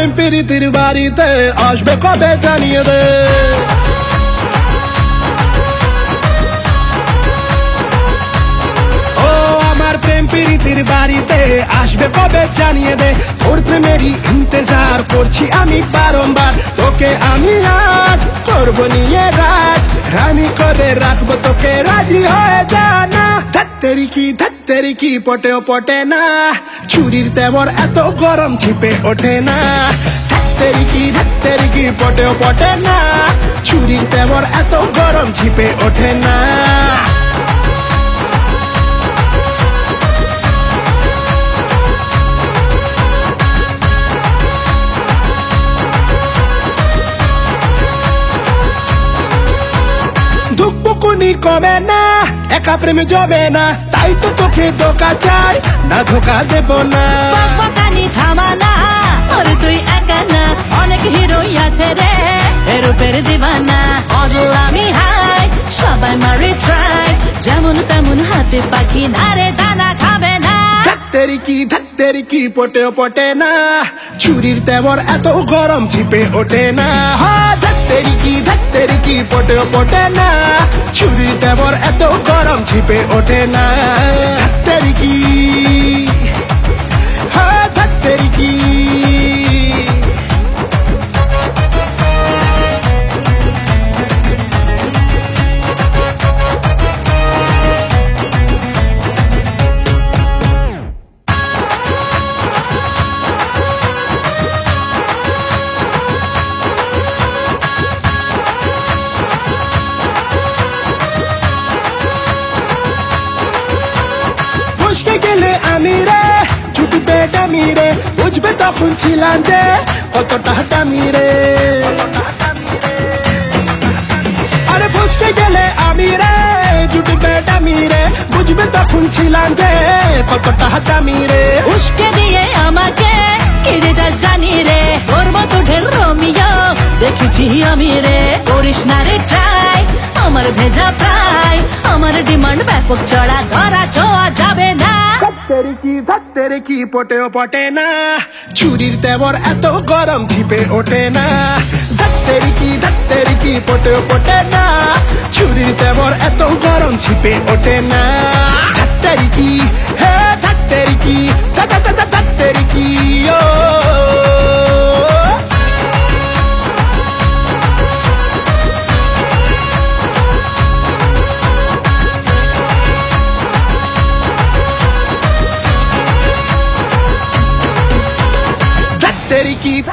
প্রেম প্রীতির বাড়িতে আসবে কবে জানিয়ে দে। প্রীতির বাড়িতে আসবে কবে জানিয়ে দে। তোর প্রেমেরই ইন্তজার করছি আমি বারংবার। তোকে আমি আজ করব নিয়ে রাখব তোকে রাজি হয়ে যা না। ধাত্তেরি কি ধত্তেরি কি পটেও পটে না। ছুরির তেমন এত গরম ছিপে ওঠে না। ধত্তেরি কি ধত্তেরি কি পটেও পটে না। ছুরির তেমন এত গরম ছিপে ওঠে না। কমে না একা প্রেমে জমে না তাই তো তোকে ধোকা চাই না ধোকা দেব না। তুই একা না অনেক হিরোই আছে রে এরূপের দিবানা। অদলামি হাই সবাই মারে ট্রাই যেমন তেমন হাতে পাখি না রে দানা খাবে না। ধাত্তেরি কি ধাত্তেরি কি পটেও পটে না? ছুরির তেবর এত গরম ছিপে ওঠে না। ধাত্তেরি কি ধাত্তেরি কি পটেও পটে না? ছুরির তেমন এত গরম ছিপে ওঠে না। ধাত্তেরি কি? বুঝবে তখন ছিলাম যে কতটা দামি রে। আরে বসতে গেলে আমি রে ছুটবে ডামি রে। বুঝবে তখন ছিলাম যে কতটা দামি রে। উস্কে দিয়ে আমাকে কেড়ে যা জানি রে। তোর মতো ঢের রমিও দেখেছি আমি রে। করিস না রে ট্রাই আমার ভেজা প্রায় আমার ডিমান্ড ব্যাপক কি ধাত্তেরি কি পটেও পটে না? ছুরির তেমন এত গরম ছিপে ওঠে না। ধাত্তেরি কি ধাত্তেরি কি পটেও পটে না? ছুরির তেমন এত গরম ছিপে ওঠে না। Daddy Keith.